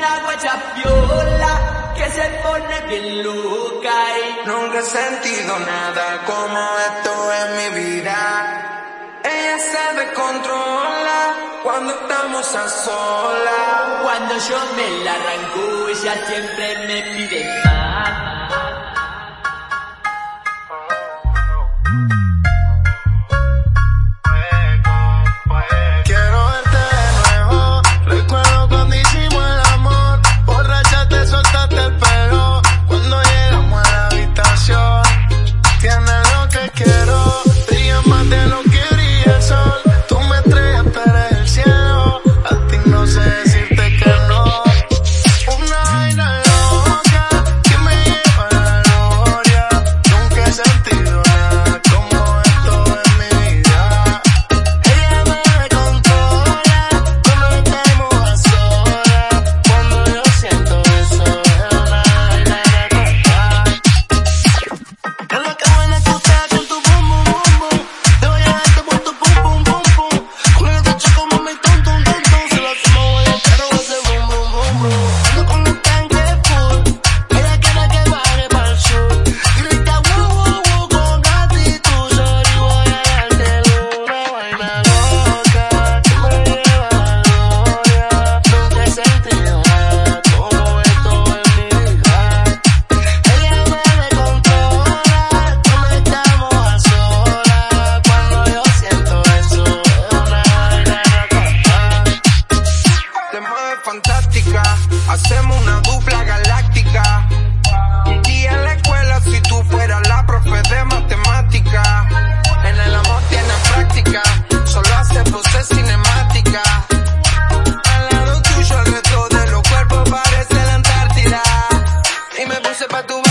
Una guacha piola que se pone bien loca y nunca he sentido nada como esto en mi vida. Ella se descontrola cuando estamos a solas. Cuando yo me la arranco, ella siempre me pide más. ese pa' tu